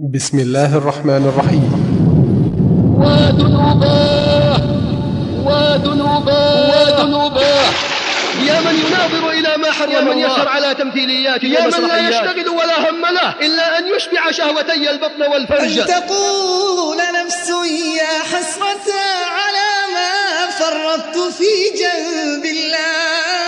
بسم الله الرحمن الرحيم. وذنوباه وذنوباه وذنوباه يا من يناظر إلى ما حرم يا من. يسهر على تمثيليات يا من لا يشتغل ولا هم له إلا أن يشبع شهوتي البطن والفرج. أن تقول نفس يا حسرة على ما فرطت في جنب الله.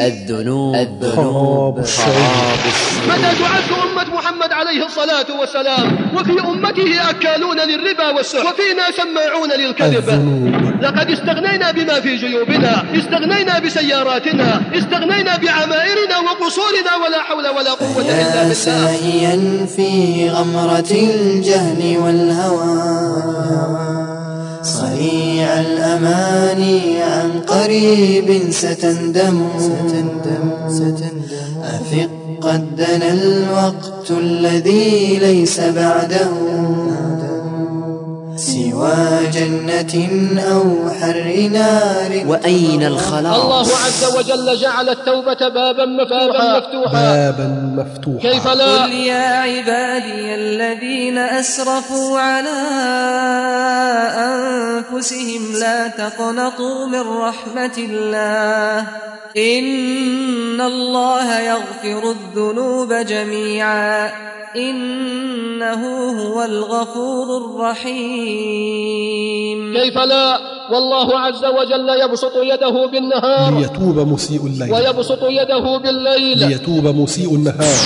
الذنوب. خراب الشعوب متى تعد أمة محمد عليه الصلاة والسلام؟ وفي أمته أكالون للربا والسحر. وفينا سماعون للكذب. الذنوب. لقد استغنينا بما في جيوبنا استغنينا بسياراتنا استغنينا بعمائرنا وقصورنا ولا حول ولا قوة إلا يا بالله. ساهيا في غمرة الجهل والهوى. صريع الأماني عن قريب ستندم. أفق قد دنا الوقت الذي ليس بعده. سوى جنة أو حر نار. وأين الخلاص؟ الله عز وجل جعل التوبة بابا مفتوحا, مفتوحا. بابا مفتوحا. كيف لا؟ قل يا عبادي الذين أسرفوا على أنفسهم لا تقنطوا من رحمة الله. إن الله يغفر الذنوب جميعا. إنه هو الغفور الرحيم. كيف لا؟ والله عز وجل يبسط يده بالنهار ليتوب مسيء الليل. ويبسط يده بالليل. ليتوب مسيء النهار.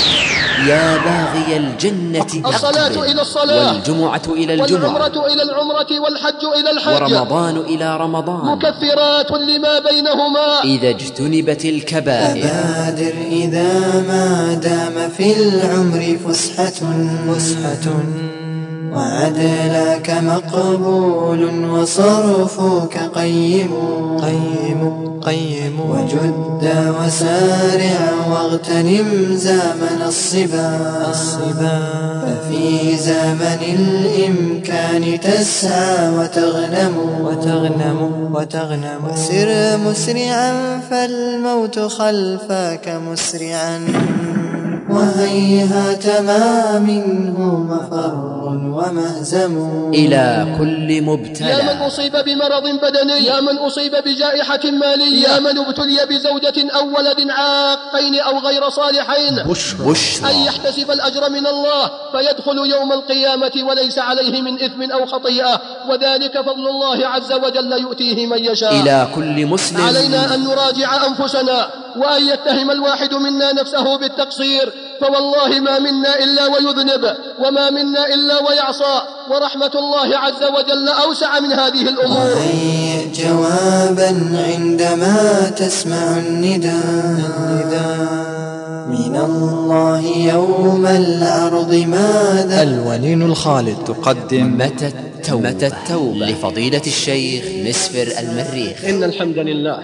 يا باغي الجنة الصلاة إلى الصلاة. والجمعة إلى الجمعة. والعمرة إلى العمرة والحج إلى الحج. ورمضان إلى رمضان. مكفرات لما بينهما. إذا اجتنبت الكبائر. بادر إذا ما دام في العمر فسحة. فسحة. وعدلك مقبول وصرفك قيم. قيم قيم. وجد وسارع واغتنم زمن الصبا. الصبا. ففي زمن الإمكان تسعى وتغنم. وتغنم وتغنم. وسر مسرعا فالموت خلفك مسرعا. وهيهات ما منه مفر ومهزم. إلى كل يا من مبتلى أصيب بمرض بدني يا من أصيب بجائحة مالية. يا. من ابتلي بزوجة أو ولد عاقين أو غير صالحين. بشرى أن بشرى يحتسب الأجر من الله فيدخل يوم القيامة وليس عليه من إثم أو خطيئة. وذلك فضل الله عز وجل يؤتيه من يشاء. إلى كل مسلم. علينا أن نراجع أنفسنا وأن يتهم الواحد منا نفسه بالتقصير. فوالله ما منا إلا ويذنب وما منا إلا ويعصى. ورحمة الله عز وجل أوسع من هذه الأمور. هيئ جوابا عندما تسمع النداء. من الله يوم الأرض ماذا؟ الولين الخالد تقدم. متى التوبة؟ متى التوبة؟ لفضيلة الشيخ مسفر المريخ. إن الحمد لله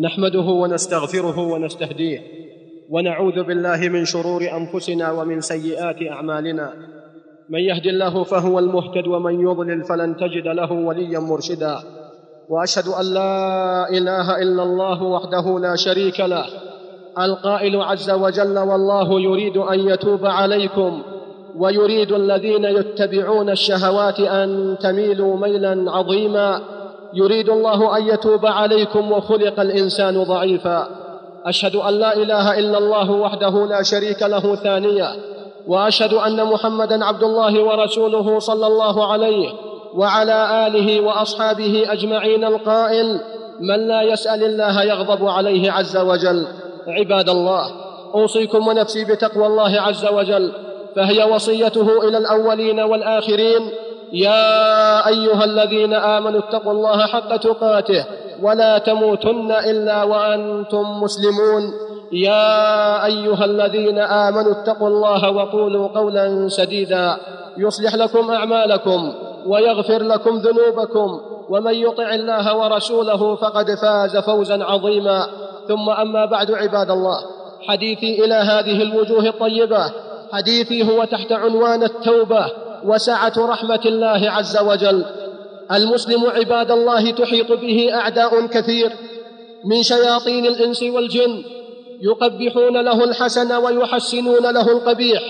نحمده ونستغفره ونستهديه. ونعوذ بالله من شرور أنفسنا ومن سيئات أعمالنا. من يهد الله فهو المهتد ومن يضلل فلن تجد له وليا مرشدا. وأشهد أن لا إله إلا الله وحده لا شريك له. القائل عز وجل والله يريد أن يتوب عليكم ويريد الذين يتبعون الشهوات أن تميلوا ميلا عظيما. يريد الله أن يتوب عليكم وخلق الإنسان ضعيفا. أشهد أن لا إله إلا الله وحده لا شريك له ثانية وأشهد أن محمدا عبد الله ورسوله صلى الله عليه وعلى آله وأصحابه أجمعين القائل من لا يسأل الله يغضب عليه عز وجل. عباد الله أوصيكم ونفسي بتقوى الله عز وجل فهي وصيته إلى الأولين والآخرين يا أيها الذين آمنوا اتقوا الله حق تقاته ولا تموتن إلا وأنتم مسلمون. يا أيها الذين آمنوا اتقوا الله وقولوا قولا سديدا. يصلح لكم أعمالكم ويغفر لكم ذنوبكم. ومن يطع الله ورسوله فقد فاز فوزا عظيما. ثم أما بعد عباد الله حديثي إلى هذه الوجوه الطيبة. حديثي هو تحت عنوان التوبة وسعة رحمة الله عز وجل. المسلم عباد الله تحيط به أعداء كثير من شياطين الإنس والجن يقبحون له الحسن ويحسنون له القبيح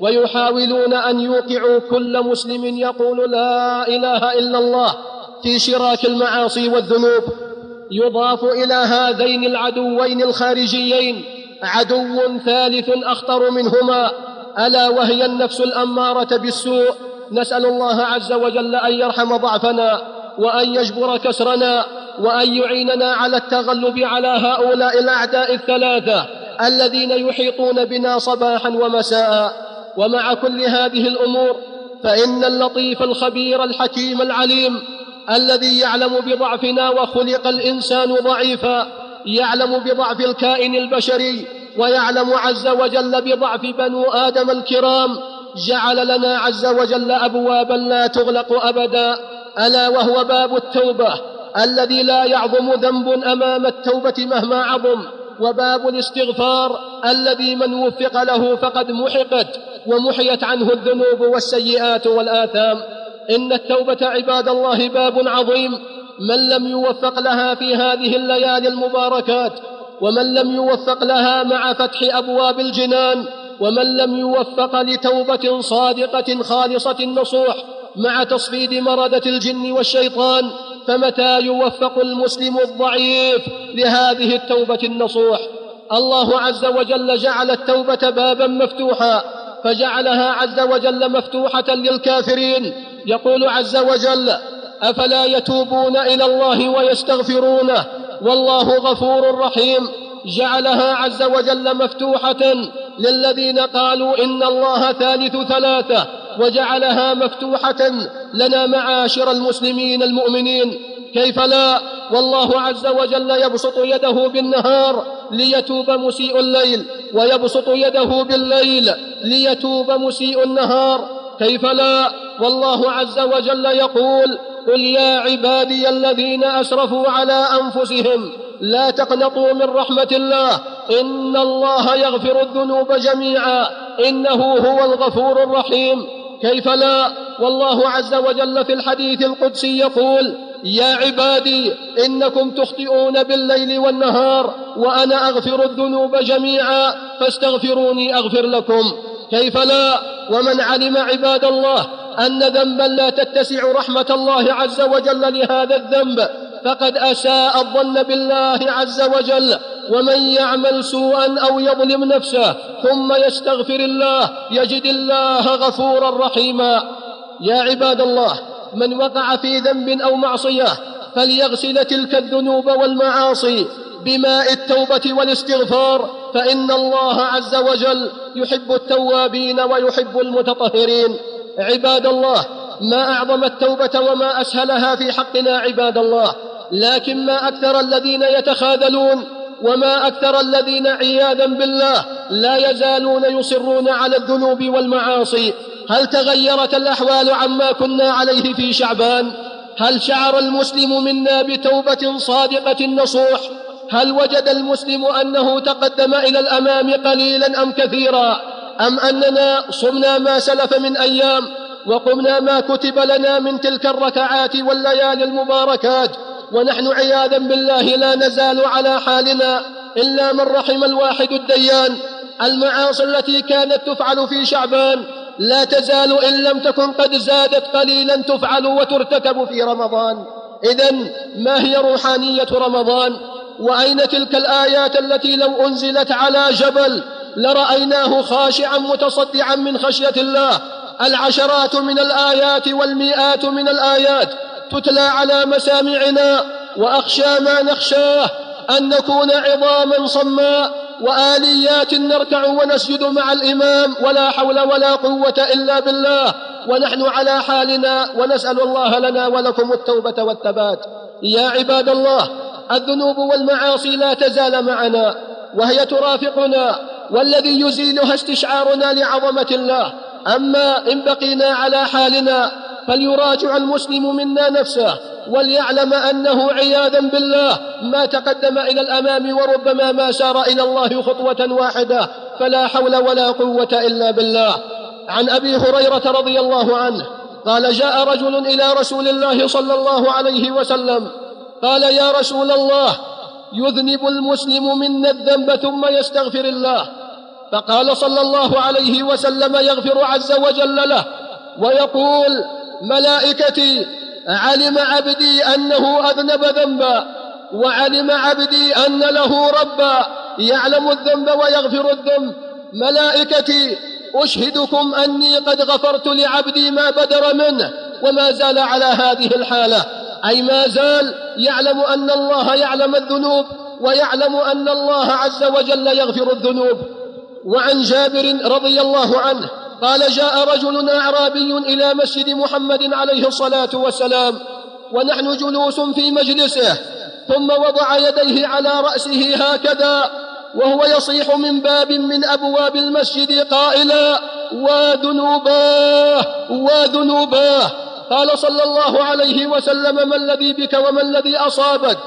ويحاولون أن يوقعوا كل مسلم يقول لا إله إلا الله في شراك المعاصي والذنوب. يضاف إلى هذين العدوين الخارجيين عدو ثالث أخطر منهما ألا وهي النفس الأمارة بالسوء نسأل الله عز وجل أن يرحم ضعفنا وأن يجبر كسرنا وأن يعيننا على التغلب على هؤلاء الأعداء الثلاثة الذين يحيطون بنا صباحا ومساء. ومع كل هذه الأمور فإن اللطيف الخبير الحكيم العليم الذي يعلم بضعفنا وخلق الإنسان ضعيفا يعلم بضعف الكائن البشري ويعلم عز وجل بضعف بنو آدم الكرام جعل لنا عز وجل أبوابا لا تغلق أبدا ألا وهو باب التوبة الذي لا يعظم ذنب أمام التوبة مهما عظم وباب الاستغفار الذي من وفق له فقد محقت ومحيت عنه الذنوب والسيئات والآثام. إن التوبة عباد الله باب عظيم من لم يوفق لها في هذه الليالي المباركات ومن لم يوفق لها مع فتح أبواب الجنان ومن لم يوفق لتوبة صادقة خالصة نصوح مع تصفيد مرده الجن والشيطان فمتى يوفق المسلم الضعيف لهذه التوبة النصوح؟ الله عز وجل جعل التوبة بابا مفتوحا فجعلها عز وجل مفتوحة للكافرين. يقول عز وجل أفلا يتوبون إلى الله ويستغفرونه؟ والله غفور رحيم. جعلها عز وجل مفتوحة للذين قالوا إن الله ثالث ثلاثة وجعلها مفتوحة لنا معاشر المسلمين المؤمنين. كيف لا؟ والله عز وجل يبسط يده بالنهار ليتوب مسيء الليل ويبسط يده بالليل ليتوب مسيء النهار. كيف لا؟ والله عز وجل يقول قل يا عبادي الذين أسرفوا على أنفسهم لا تقنطوا من رحمة الله. إن الله يغفر الذنوب جميعا. إنه هو الغفور الرحيم. كيف لا؟ والله عز وجل في الحديث القدسي يقول يا عبادي إنكم تخطئون بالليل والنهار وأنا أغفر الذنوب جميعا فاستغفروني أغفر لكم. كيف لا؟ ومن علم عباد الله أن ذنبا لا تتسع رحمة الله عز وجل لهذا الذنب فقد اساء الظن بالله عز وجل ومن يعمل سوءا أو يظلم نفسه ثم يستغفر الله يجد الله غفورا رحيما. يا عباد الله من وقع في ذنب أو معصية فليغسل تلك الذنوب والمعاصي بماء التوبة والاستغفار فإن الله عز وجل يحب التوابين ويحب المتطهرين. عباد الله ما أعظم التوبة وما أسهلها في حقنا عباد الله لكن ما أكثر الذين يتخاذلون وما أكثر الذين عياذا بالله لا يزالون يصرون على الذنوب والمعاصي. هل تغيرت الأحوال عما كنا عليه في شعبان؟ هل شعر المسلم منا بتوبة صادقة نصوح هل وجد المسلم أنه تقدم إلى الأمام قليلا أم كثيرا؟ أم أننا صمنا ما سلف من أيام وقمنا ما كتب لنا من تلك الركعات والليالي المباركات ونحن عياذا بالله لا نزال على حالنا إلا من رحم الواحد الديان. المعاصي التي كانت تفعل في شعبان لا تزال إن لم تكن قد زادت قليلا تفعل وترتكب في رمضان. اذا ما هي روحانية رمضان؟ وأين تلك الآيات التي لو أنزلت على جبل لرأيناه خاشعا متصدعا من خشية الله؟ العشرات من الآيات والمئات من الآيات تتلى على مسامعنا وأخشى ما نخشاه أن نكون عظاما صماء وآليات نركع ونسجد مع الإمام ولا حول ولا قوة إلا بالله ونحن على حالنا ونسأل الله لنا ولكم التوبة والثبات. يا عباد الله الذنوب والمعاصي لا تزال معنا وهي ترافقنا والذي يزيلها استشعارنا لعظمة الله. أما إن بقينا على حالنا فليراجع المسلم منا نفسه وليعلم أنه عياذا بالله ما تقدم إلى الأمام وربما ما سار إلى الله خطوة واحدة فلا حول ولا قوة إلا بالله. عن أبي هريرة رضي الله عنه قال جاء رجل إلى رسول الله صلى الله عليه وسلم قال يا رسول الله يذنب المسلم منا الذنب ثم يستغفر الله. فقال صلى الله عليه وسلم يغفر عز وجل له ويقول ملائكتي علم عبدي أنه أذنب ذنبا وعلم عبدي أن له ربا يعلم الذنب ويغفر الذنب. ملائكتي أشهدكم أني قد غفرت لعبدي ما بدر منه وما زال على هذه الحالة. أي ما زال يعلم أن الله يعلم الذنوب ويعلم أن الله عز وجل يغفر الذنوب. وعن جابر رضي الله عنه قال جاء رجل أعرابي إلى مسجد محمد عليه الصلاة والسلام ونحن جلوس في مجلسه ثم وضع يديه على رأسه هكذا وهو يصيح من باب من أبواب المسجد قائلا وذنوباه وذنوباه قال صلى الله عليه وسلم ما الذي بك وما الذي أصابك؟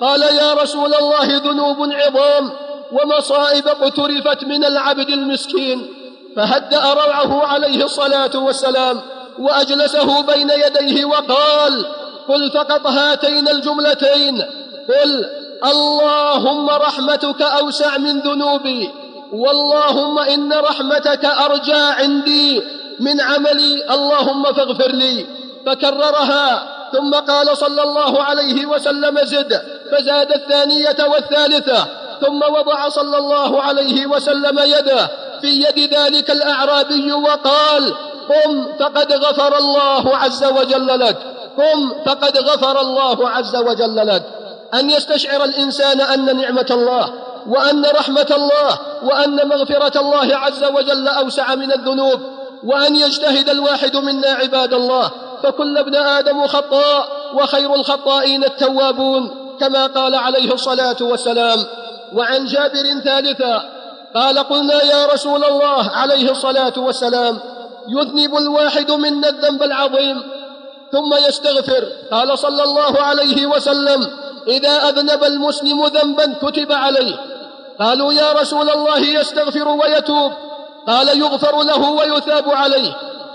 قال يا رسول الله ذنوب عظام ومصائب اقترفت من العبد المسكين فهدأ روعه عليه الصلاة والسلام وأجلسه بين يديه وقال قل فقط هاتين الجملتين قل اللهم رحمتك أوسع من ذنوبي واللهم إن رحمتك أرجى عندي من عملي اللهم فاغفر لي فكررها. ثم قال صلى الله عليه وسلم زد فزاد الثانية والثالثة. ثم وضع صلى الله عليه وسلم يده في يد ذلك الأعرابي وقال قم فقد غفر الله عز وجل لك قم فقد غفر الله عز وجل لك. أن يستشعر الإنسان أن نعمة الله وأن رحمة الله وأن مغفرة الله عز وجل أوسع من الذنوب وأن يجتهد الواحد منا عباد الله فكل ابن آدم خطاء وخير الخطائين التوابون كما قال عليه الصلاة والسلام. وعن جابر ثالثا قال قلنا يا رسول الله عليه الصلاة والسلام يذنب الواحد منا الذنب العظيم ثم يستغفر. قال صلى الله عليه وسلم إذا أذنب المسلم ذنبا كتب عليه. قالوا يا رسول الله يستغفر ويتوب. قال يغفر له ويثاب عليه.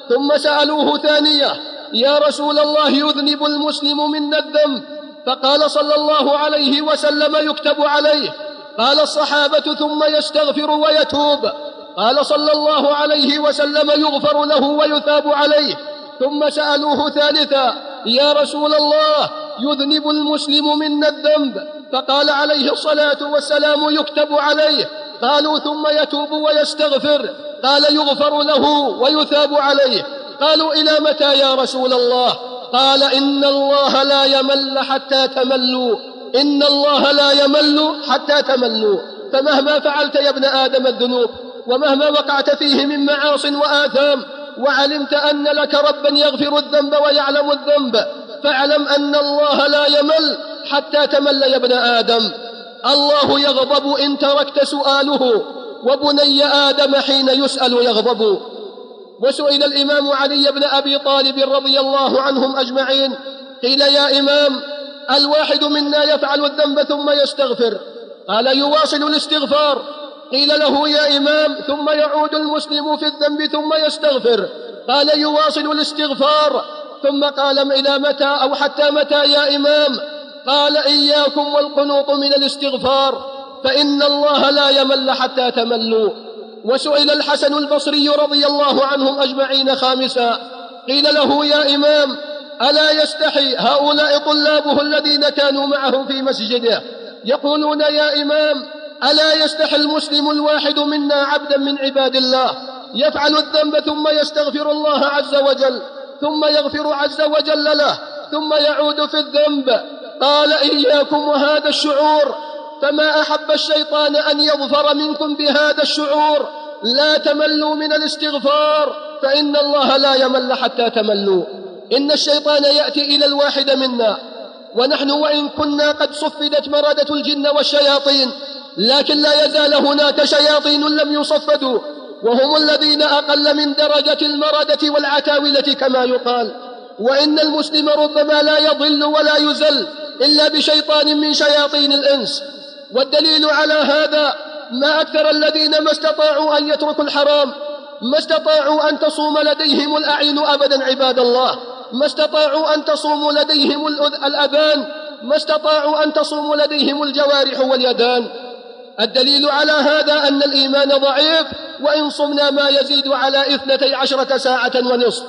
ثم سألوه ثانية يا رسول الله يذنب المسلم منا الذنب؟ فقال صلى الله عليه وسلم يكتب عليه. قال الصحابة ثم يستغفر ويتوب. قال صلى الله عليه وسلم يغفر له ويثاب عليه. ثم سألوه ثالثا يا رسول الله يذنب المسلم منا الذنب؟ فقال عليه الصلاة والسلام يكتب عليه. قالوا ثم يتوب ويستغفر. قال يغفر له ويثاب عليه. قالوا إلى متى يا رسول الله؟ قال إن الله لا يمل حتى تملوا. إن الله لا يمل حتى تملوا فمهما فعلت يا ابن آدم الذنوب ومهما وقعت فيه من معاص وآثام وعلمت أن لك ربا يغفر الذنب ويعلم الذنب فاعلم أن الله لا يمل حتى تمل يا ابن آدم. الله يغضب إن تركت سؤاله وبني آدم حين يسأل يغضب. وسئل الإمام علي بن أبي طالب رضي الله عنهم أجمعين قيل يا إمام الواحد منا يفعل الذنب ثم يستغفر. قال يواصل الاستغفار. قيل له يا إمام ثم يعود المسلم في الذنب ثم يستغفر. قال يواصل الاستغفار. ثم قال إلى متى أو حتى متى يا إمام؟ قال إياكم والقنوط من الاستغفار. فإن الله لا يمل حتى تملوا. وسئل الحسن البصري رضي الله عنهم أجمعين خامسا. قيل له يا إمام ألا يستحي هؤلاء طلابه الذين كانوا معه في مسجده؟ يقولون يا إمام ألا يستحي المسلم الواحد منا عبدا من عباد الله؟ يفعل الذنب ثم يستغفر الله عز وجل ثم يغفر عز وجل له ثم يعود في الذنب. قال إياكم وهذا الشعور فما أحب الشيطان أن يظفر منكم بهذا الشعور؟ لا تملوا من الاستغفار فإن الله لا يمل حتى تملوا. إن الشيطان يأتي إلى الواحد منا. ونحن وإن كنا قد صفدت مردة الجن والشياطين لكن لا يزال هناك شياطين لم يصفدوا وهم الذين أقل من درجة المردة والعتاولة كما يقال. وإن المسلم ربما لا يضل ولا يزل إلا بشيطان من شياطين الإنس. والدليل على هذا ما أكثر الذين ما استطاعوا أن يتركوا الحرام ما استطاعوا أن تصوم لديهم الأعين أبدا عباد الله. ما استطاعوا أن تصوم لديهم الأذان ما استطاعوا أن تصوم لديهم الجوارح واليدان. الدليل على هذا أن الإيمان ضعيف وإن صمنا ما يزيد على اثنتي عشرة ساعة ونصف.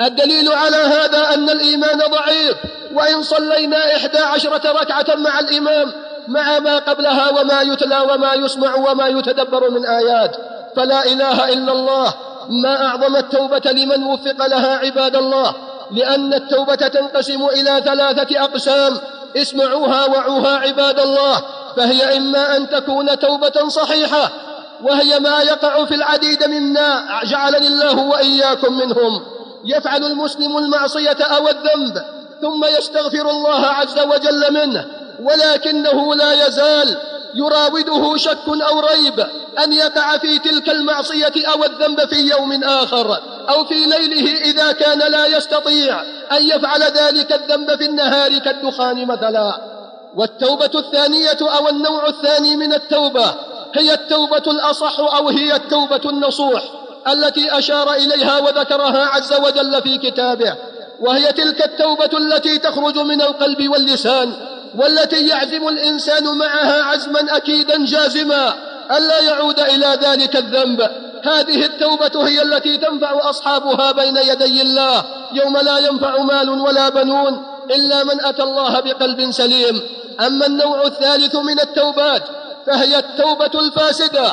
الدليل على هذا أن الإيمان ضعيف وإن صلينا إحدى عشرة ركعة مع الإمام مع ما قبلها وما يتلى وما يسمع وما يتدبر من آيات. فلا إله إلا الله ما أعظم التوبة لمن وفق لها عباد الله. لأن التوبة تنقسم إلى ثلاثة أقسام. اسمعوها وعوها عباد الله فهي إما أن تكون توبة صحيحة وهي ما يقع في العديد منا جعلني الله وإياكم منهم. يفعل المسلم المعصية أو الذنب ثم يستغفر الله عز وجل منه. ولكنه لا يزال يراوده شك أو ريب أن يقع في تلك المعصية أو الذنب في يوم آخر أو في ليله إذا كان لا يستطيع أن يفعل ذلك الذنب في النهار كالدخان مثلا. والتوبة الثانية أو النوع الثاني من التوبة هي التوبة الأصح أو هي التوبة النصوح التي أشار إليها وذكرها عز وجل في كتابه. وهي تلك التوبة التي تخرج من القلب واللسان والتي يعزم الإنسان معها عزما أكيدا جازما ألا يعود إلى ذلك الذنب. هذه التوبة هي التي تنفع أصحابها بين يدي الله. يوم لا ينفع مال ولا بنون إلا من أتى الله بقلب سليم. أما النوع الثالث من التوبات فهي التوبة الفاسدة.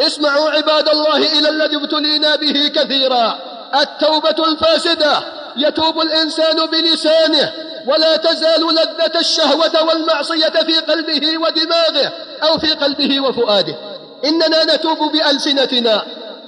اسمعوا عباد الله إلى الذي ابتلينا به كثيرا. التوبة الفاسدة يتوب الإنسان بلسانه ولا تزال لذة الشهوة والمعصية في قلبه ودماغه أو في قلبه وفؤاده. إننا نتوب بألسنتنا.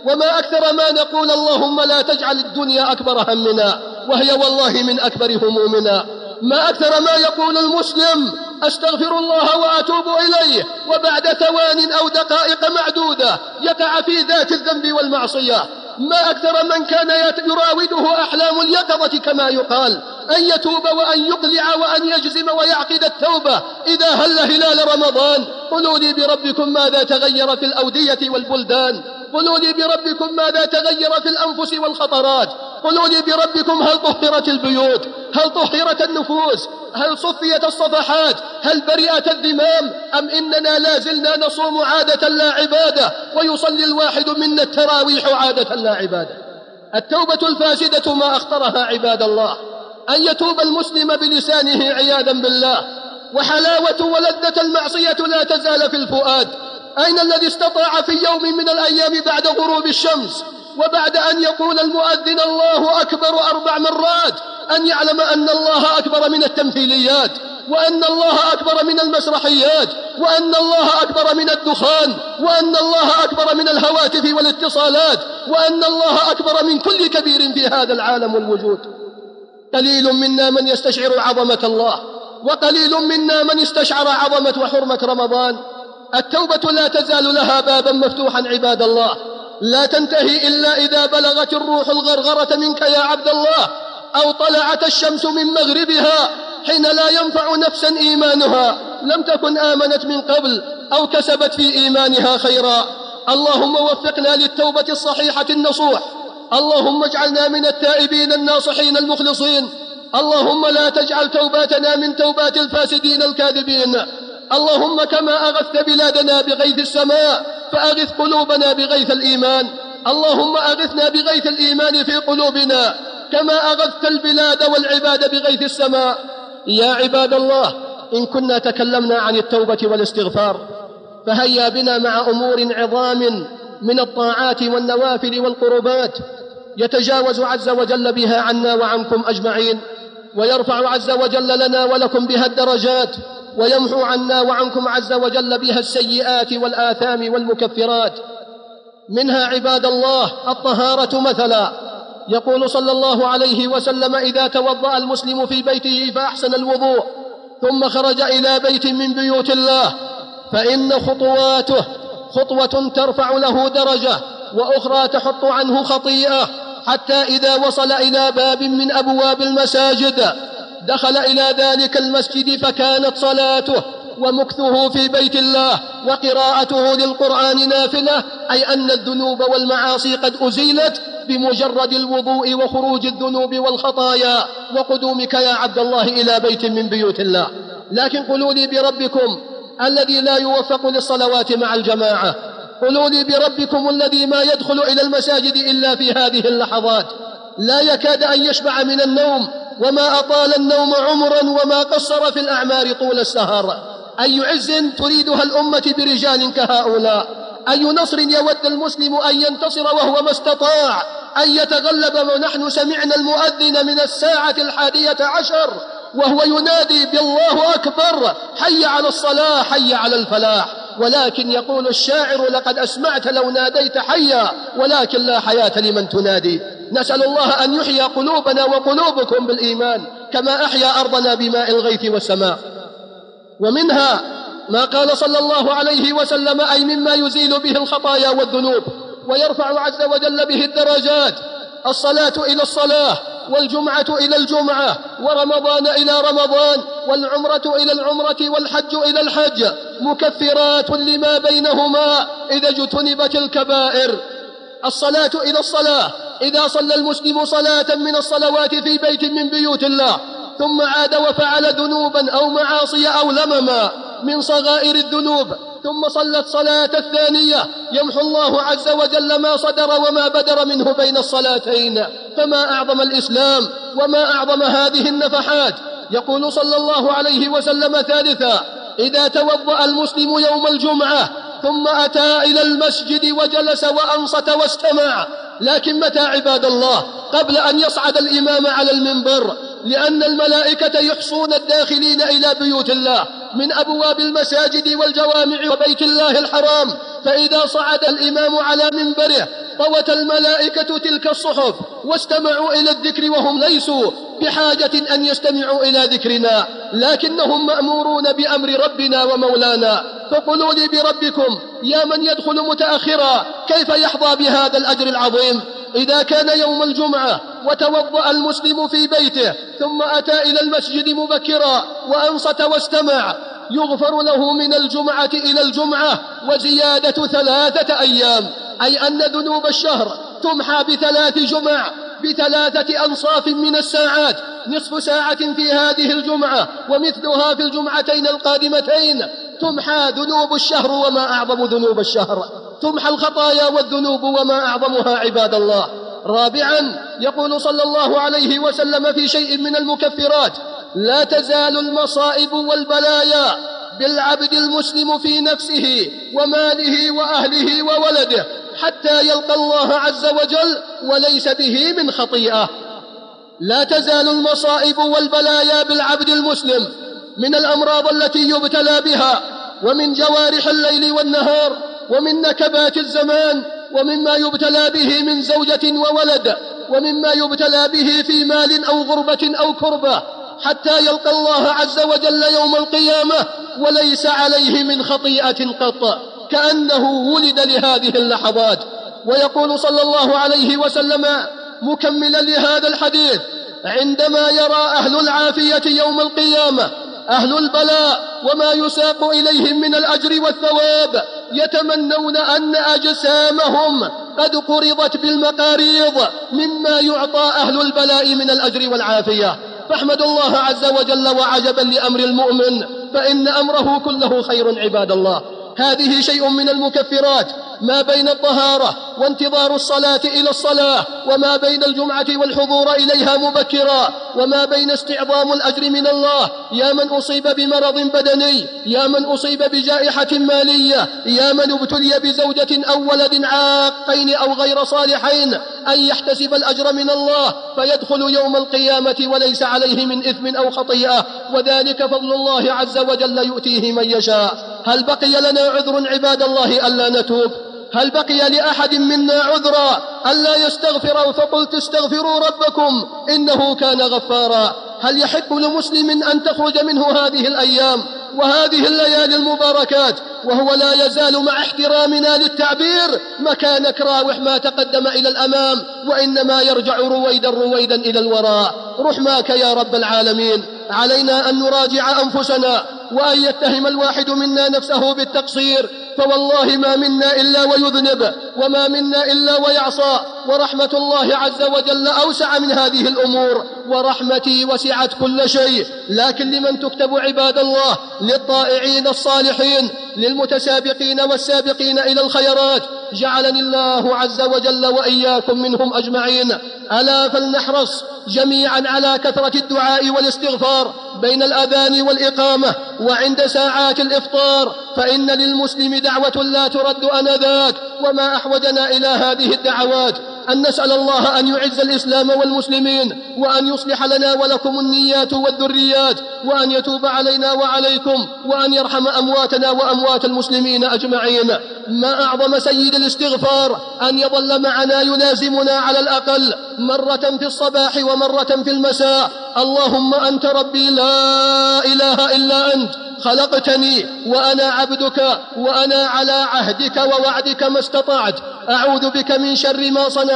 وما أكثر ما نقول اللهم لا تجعل الدنيا أكبر همنا. وهي والله من أكبر همومنا. ما أكثر ما يقول المسلم أستغفر الله وأتوب إليه وبعد ثوان أو دقائق معدودة يقع في ذات الذنب والمعصية. ما أكثر من كان يراوده أحلام اليقظة كما يقال أن يتوب وأن يقلع وأن يجزم ويعقد التوبة. إذا هل هلال رمضان قلوا لي بربكم ماذا تغير في الأودية والبلدان؟ قلوا لي بربكم ماذا تغير في الأنفس والخطرات. قلوا لي بربكم هل طهرت البيوت؟ هل طهرت النفوس؟ هل صفيت الصفحات؟ هل برئت الذمام؟ أم إننا لا زلنا نصوم عادة لا عبادة ويصلي الواحد منا التراويح عادة لا عبادة؟ التوبة الفاسدة ما أخطرها عباد الله. أن يتوب المسلم بلسانه عياذا بالله. وحلاوة ولذة المعصية لا تزال في الفؤاد. أين الذي استطاع في يوم من الأيام بعد غروب الشمس وبعد أن يقول المؤذن الله أكبر أربع مرات أن يعلم أن الله أكبر من التمثيليات وأن الله أكبر من المسرحيات وأن الله أكبر من الدخان وأن الله أكبر من الهواتف والاتصالات وأن الله أكبر من كل كبير في هذا العالم والوجود قليل منا من يستشعر عظمة الله وقليل منا من استشعر عظمة وحرمة رمضان. التوبة لا تزال لها بابا مفتوحا عباد الله. لا تنتهي إلا إذا بلغت الروح الغرغرة منك يا عبد الله أو طلعت الشمس من مغربها حين لا ينفع نفسا إيمانها. لم تكن آمنت من قبل أو كسبت في إيمانها خيرا. اللهم وفقنا للتوبة الصحيحة النصوح. اللهم اجعلنا من التائبين الناصحين المخلصين. اللهم لا تجعل توباتنا من توبات الفاسدين الكاذبين. اللهم كما أغثت بلادنا بغيث السماء فأغث قلوبنا بغيث الإيمان. اللهم أغثنا بغيث الإيمان في قلوبنا كما أغثت البلاد والعباد بغيث السماء. يا عباد الله إن كنا تكلمنا عن التوبة والاستغفار فهيا بنا مع أمور عظام من الطاعات والنوافل والقربات يتجاوز عز وجل بها عنا وعنكم أجمعين. ويرفع عز وجل لنا ولكم بها الدرجات ويمحو عنا وعنكم عز وجل بها السيئات والآثام والمكفرات. منها عباد الله الطهارة مثلا. يقول صلى الله عليه وسلم إذا توضأ المسلم في بيته فأحسن الوضوء ثم خرج إلى بيت من بيوت الله فإن خطواته خطوة ترفع له درجة وأخرى تحط عنه خطيئة. حتى إذا وصل إلى باب من أبواب المساجد دخل إلى ذلك المسجد فكانت صلاته ومكثه في بيت الله وقراءته للقرآن نافلة أي أن الذنوب والمعاصي قد أزيلت بمجرد الوضوء وخروج الذنوب والخطايا وقدومك يا عبد الله إلى بيت من بيوت الله. لكن قولوا لي بربكم الذي لا يوفق للصلوات مع الجماعة. قولوا لي بربكم الذي ما يدخل إلى المساجد إلا في هذه اللحظات. لا يكاد أن يشبع من النوم وما أطال النوم عمرا وما قصر في الأعمار طول السهر. أي عز تريدها الأمة برجال كهؤلاء؟ أي نصر يود المسلم أن ينتصر وهو ما استطاع؟ أن يتغلب ونحن سمعنا المؤذن من الساعة الحادية عشر وهو ينادي بالله أكبر حي على الصلاة حي على الفلاح. ولكن يقول الشاعر لقد أسمعت لو ناديت حيا ولكن لا حياة لمن تنادي. نسأل الله أن يحيي قلوبنا وقلوبكم بالإيمان كما أحيا أرضنا بماء الغيث والسماء. ومنها ما قال صلى الله عليه وسلم أي مما يزيل به الخطايا والذنوب ويرفع عز وجل به الدرجات الصلاة إلى الصلاة والجمعة إلى الجمعة ورمضان إلى رمضان والعمرة إلى العمرة والحج إلى الحج مكفرات لما بينهما إذا اجتنبت الكبائر. الصلاة إلى الصلاة إذا صلى المسلم صلاة من الصلوات في بيت من بيوت الله ثم عاد وفعل ذنوبا أو معاصي أو لمما من صغائر الذنوب. ثم صلى الصلاة الثانية. يمحو الله عز وجل ما صدر وما بدر منه بين الصلاتين. فما أعظم الإسلام وما أعظم هذه النفحات. يقول صلى الله عليه وسلم ثالثا إذا توضأ المسلم يوم الجمعة ثم أتى إلى المسجد وجلس وأنصت واستمع. لكن متى عباد الله؟ قبل أن يصعد الإمام على المنبر. لأن الملائكة يحصون الداخلين إلى بيوت الله من أبواب المساجد والجوامع وبيت الله الحرام. فإذا صعد الإمام على منبره طوت الملائكة تلك الصحف واستمعوا إلى الذكر وهم ليسوا بحاجة أن يستمعوا إلى ذكرنا لكنهم مأمورون بأمر ربنا ومولانا. فقولوا لي بربكم يا من يدخل متأخرا كيف يحظى بهذا الأجر العظيم؟ إذا كان يوم الجمعة وتوضأ المسلم في بيته ثم أتى إلى المسجد مبكرا وأنصت واستمع يغفر له من الجمعة إلى الجمعة وزيادة ثلاثة أيام. أي أن ذنوب الشهر تمحى بثلاث جمع. بثلاثة أنصاف من الساعات نصف ساعة في هذه الجمعة ومثلها في الجمعتين القادمتين. تمحى ذنوب الشهر وما أعظم ذنوب الشهر. تمحى الخطايا والذنوب وما أعظمها عباد الله. رابعا يقول صلى الله عليه وسلم في شيء من المكفرات لا تزال المصائب والبلايا. بالعبد المسلم في نفسه وماله وأهله وولده حتى يلقى الله عز وجل وليس به من خطيئة. لا تزال المصائب والبلايا بالعبد المسلم من الأمراض التي يبتلى بها ومن جوارح الليل والنهار ومن نكبات الزمان ومما يبتلى به من زوجة وولد ومما يبتلى به في مال أو غربة أو كربة. حتى يلقى الله عز وجل يوم القيامة وليس عليه من خطيئة قط كأنه ولد لهذه اللحظات. ويقول صلى الله عليه وسلم مكملا لهذا الحديث عندما يرى أهل العافية يوم القيامة أهل البلاء وما يساق إليهم من الأجر والثواب يتمنون أن أجسامهم قد قرضت بالمقاريض مما يعطى أهل البلاء من الأجر والعافية. فاحمدوا الله عز وجل وعجبا لأمر المؤمن فإن أمره كله خير عباد الله. هذه شيء من المكفرات. ما بين الطهارة وانتظار الصلاة إلى الصلاة وما بين الجمعة والحضور إليها مبكرا وما بين استعظام الأجر من الله يا من أصيب بمرض بدني يا من أصيب بجائحة مالية يا من ابتلي بزوجة أو ولد عاقين أو غير صالحين أن يحتسب الأجر من الله فيدخل يوم القيامة وليس عليه من إثم أو خطيئة وذلك فضل الله عز وجل يؤتيه من يشاء. هل بقي لنا عذر عباد الله ألا نتوب؟ هل بقي لأحد منا عذرا ألا يستغفر فقلت استغفروا ربكم إنه كان غفارا؟ هل يحق لمسلم أن تخرج منه هذه الأيام وهذه الليالي المباركات وهو لا يزال مع احترامنا للتعبير؟ مكان كراوح ما تقدم إلى الأمام وإنما يرجع رويدا رويدا إلى الوراء. رحماك يا رب العالمين. علينا أن نراجع أنفسنا وأن يتهم الواحد منا نفسه بالتقصير. فوالله ما منا إلا ويذنب. وما منا إلا ويعصى ورحمة الله عز وجل أوسع من هذه الأمور ورحمتي وسعت كل شيء. لكن لمن تكتب عباد الله للطائعين الصالحين للمتسابقين والسابقين إلى الخيرات جعلني الله عز وجل وإياكم منهم أجمعين. ألا فلنحرص جميعا على كثرة الدعاء والاستغفار بين الأذان والإقامة وعند ساعات الإفطار فإن للمسلم دعوة لا ترد أنذاك وما أحوجنا إلى هذه الدعوات أن نسأل الله أن يعز الإسلام والمسلمين وأن يصلح لنا ولكم النيات والذريات وأن يتوب علينا وعليكم وأن يرحم أمواتنا وأموات المسلمين أجمعين. ما أعظم سيد الاستغفار أن يظل معنا يلازمنا على الأقل مرة في الصباح ومرة في المساء. اللهم أنت ربي لا إله إلا أنت خلقتني وأنا عبدك وأنا على عهدك ووعدك ما استطعت. أعوذ بك من شر ما صنعت.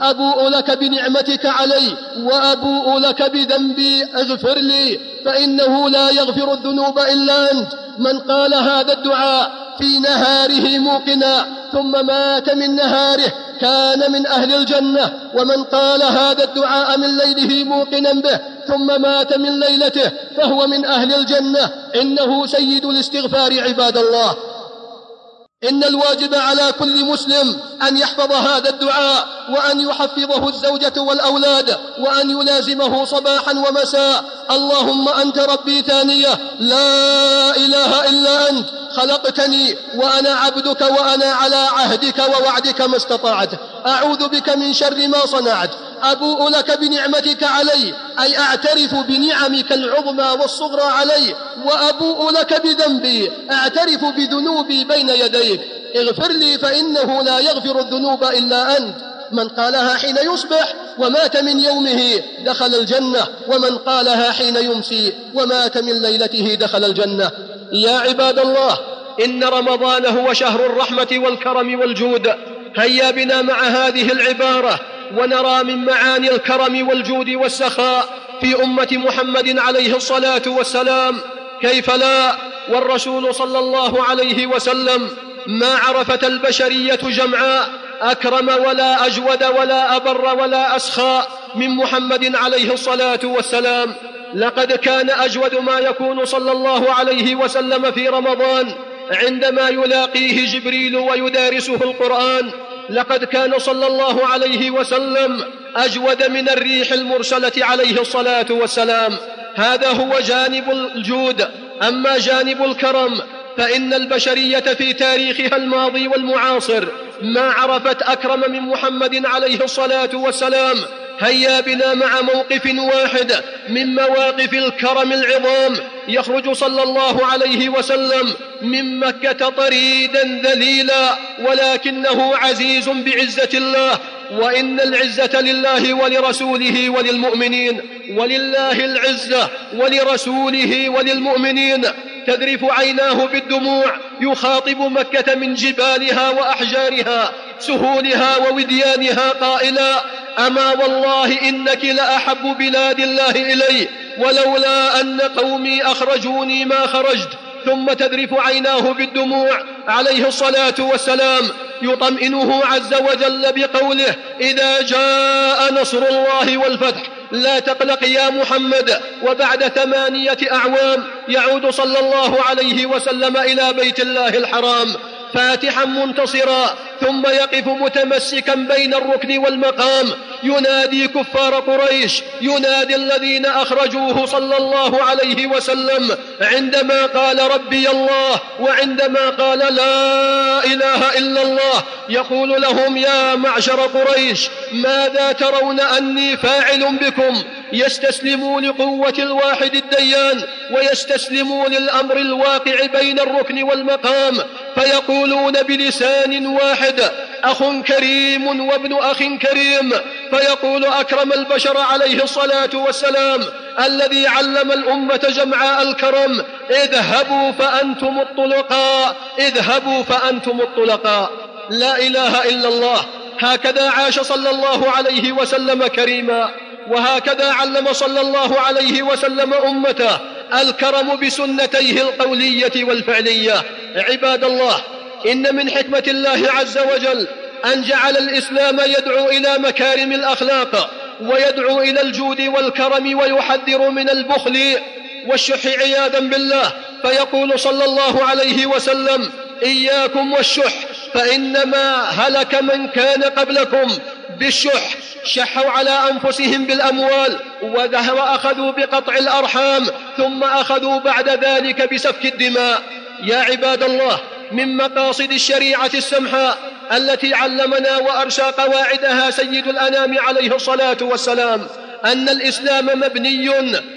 أبوء لك بنعمتك علي وأبوء لك بذنبي اغفر لي فإنه لا يغفر الذنوب إلا أنت. من قال هذا الدعاء في نهاره موقنا ثم مات من نهاره كان من أهل الجنة. ومن قال هذا الدعاء من ليله موقنا به ثم مات من ليلته فهو من أهل الجنة. إنه سيد الاستغفار عباد الله. إن الواجب على كل مسلم أن يحفظ هذا الدعاء وأن يحفظه الزوجة والأولاد وأن يلازمه صباحا ومساء. اللهم أنت ربي ثانية. لا إله إلا أنت. خلقتني وأنا عبدك وأنا على عهدك ووعدك ما استطعت. أعوذ بك من شر ما صنعت. أبوء لك بنعمتك علي أي أعترف بنعمك العظمى والصغرى علي وأبوء لك بذنبي أعترف بذنوبي بين يديك. اغفر لي فإنه لا يغفر الذنوب إلا أنت. من قالها حين يصبح ومات من يومه دخل الجنة ومن قالها حين يمسي ومات من ليلته دخل الجنة. يا عباد الله إن رمضان هو شهر الرحمة والكرم والجود. هيا بنا مع هذه العبارة ونرى من معاني الكرم والجود والسخاء في أمة محمد عليه الصلاة والسلام كيف لا؟ والرسول صلى الله عليه وسلم ما عرفت البشرية جمعاء أكرم ولا أجود ولا أبر ولا أسخى من محمد عليه الصلاة والسلام. لقد كان أجود ما يكون صلى الله عليه وسلم في رمضان عندما يلاقيه جبريل ويدارسه القرآن لقد كان صلى الله عليه وسلم أجود من الريح المرسلة عليه الصلاة والسلام. هذا هو جانب الجود. أما جانب الكرم فإن البشرية في تاريخها الماضي والمعاصر ما عرفت أكرم من محمد عليه الصلاة والسلام هيا بنا مع موقف واحد من مواقف الكرم العظام يخرج صلى الله عليه وسلم من مكة طريدا ذليلا ولكنه عزيز بعزة الله. وإن العزة لله ولرسوله وللمؤمنين ولله العزة ولرسوله وللمؤمنين. تذرف عيناه بالدموع يخاطب مكة من جبالها وأحجارها. سهولها ووديانها قائلا أما والله إنك لأحب بلاد الله إلي ولولا أن قومي أخرجوني ما خرجت ثم تذرف عيناه بالدموع عليه الصلاة والسلام يطمئنه عز وجل بقوله إذا جاء نصر الله والفتح لا تقلق يا محمد وبعد ثمانية أعوام يعود صلى الله عليه وسلم إلى بيت الله الحرام. فاتحا منتصرا ثم يقف متمسكا بين الركن والمقام. ينادي كفار قريش ينادي الذين أخرجوه صلى الله عليه وسلم. عندما قال ربي الله وعندما قال لا إله إلا الله يقول لهم يا معشر قريش ماذا ترون أني فاعل بكم؟ يستسلموا لقوة الواحد الديان ويستسلموا للأمر الواقع بين الركن والمقام فيقولون بلسان واحد أخ كريم وابن أخ كريم. فيقول أكرم البشر عليه الصلاة والسلام الذي علم الأمة جمعاء الكرم اذهبوا فأنتم الطلقاء اذهبوا فأنتم الطلقاء. لا إله إلا الله. هكذا عاش صلى الله عليه وسلم كريما. وهكذا علم صلى الله عليه وسلم أمته الكرم بسنتيه القولية والفعلية. عباد الله إن من حكمة الله عز وجل أن جعل الإسلام يدعو إلى مكارم الأخلاق ويدعو إلى الجود والكرم ويحذر من البخل والشح عياذا بالله. فيقول صلى الله عليه وسلم إياكم والشح فإنما هلك من كان قبلكم. بالشح شحوا على أنفسهم بالأموال وأخذوا بقطع الأرحام ثم أخذوا بعد ذلك بسفك الدماء. يا عباد الله من مقاصد الشريعة السمحاء التي علمنا وأرسى قواعدها سيد الأنام عليه الصلاة والسلام أن الإسلام مبني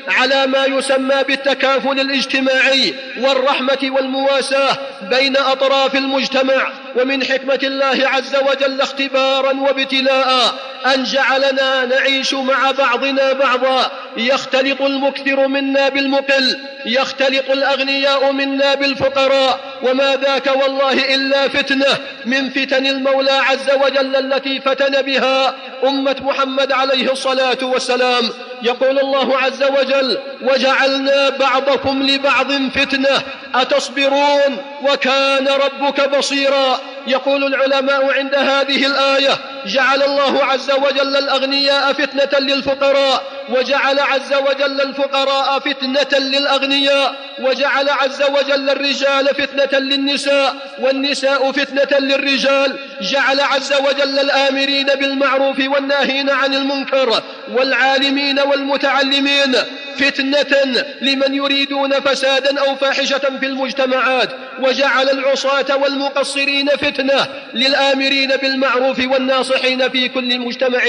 على ما يسمى بالتكافل الاجتماعي والرحمة والمواساة بين أطراف المجتمع ومن حكمة الله عز وجل اختبارا وابتلاء أن جعلنا نعيش مع بعضنا بعضا يختلط المكثر منا بالمقل يختلط الأغنياء منا بالفقراء وما ذاك والله إلا فتنة من فتن المولى عز وجل التي فتن بها أمة محمد عليه الصلاة والسلام. يقول الله عز وجل وجعلنا بعضكم لبعض فتنة أتصبرون وكان ربك بصيرا. يقول العلماء عند هذه الآية جعل الله عز وجل الأغنياء فتنة للفقراء وجعل عز وجل الفقراء فتنة للأغنياء. وجعل عز وجل الرجال فتنة للنساء والنساء فتنة للرجال. جعل عز وجل الآمرين بالمعروف والناهين عن المنكر والعالمين والمتعلمين فتنة لمن يريدون فسادا أو فاحشة في المجتمعات. وجعل العصاة والمقصرين فتنة للآمرين بالمعروف والناصحين في كل مجتمع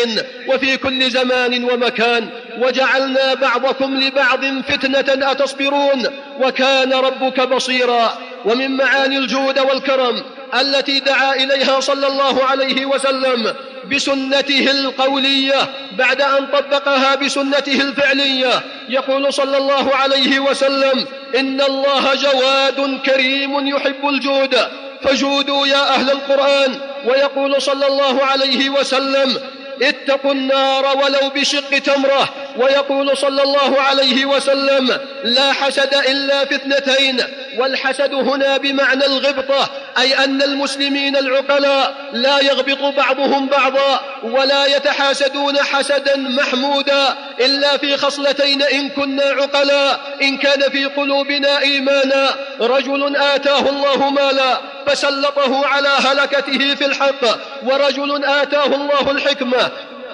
وفي كل زمان ومكان. وجعلنا بعضكم لبعض فتنة أتصبرون. وكان ربك بصيرا. ومن معاني الجود والكرم التي دعا إليها صلى الله عليه وسلم بسنته القولية بعد أن طبقها بسنته الفعلية يقول صلى الله عليه وسلم إن الله جواد كريم يحب الجود. فجودوا يا أهل القرآن. ويقول صلى الله عليه وسلم اتقوا النار ولو بشق تمرة. ويقول صلى الله عليه وسلم لا حسد إلا في اثنتين والحسد هنا بمعنى الغبطة أي أن المسلمين العقلاء لا يغبط بعضهم بعضا ولا يتحاسدون حسدا محمودا إلا في خصلتين إن كنا عقلاء إن كان في قلوبنا إيمانا. رجل آتاه الله مالا فسلطه على هلكته في الحق ورجل آتاه الله الحكمة